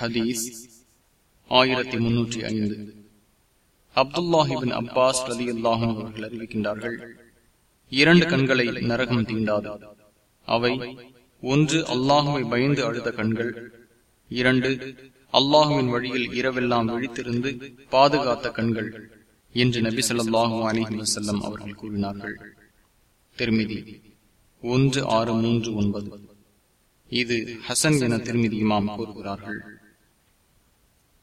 ஹதீஸ் ஆயிரத்தி முன்னூற்றி ஐந்து. அப்துல்லாஹிபின் அப்பாஸ் ரதி அல்லாஹும் அவர்கள் அறிவிக்கின்றார்கள் இரண்டு கண்களை நரகம் தீண்டாது. அவை ஒன்று அல்லாஹுவை பயந்து அழுத கண்கள் இரண்டு அல்லாஹுவின் வழியில் இரவெல்லாம் விழித்திருந்து பாதுகாத்த கண்கள் என்று நபி சொல்லாஹு அலிஹி வசல்லம் அவர்கள் கூறினார்கள். திருமிதி ஒன்று ஆறு மூன்று ஒன்பது. இது ஹசன் என திருமதி இமாம் கூறுகிறார்கள்.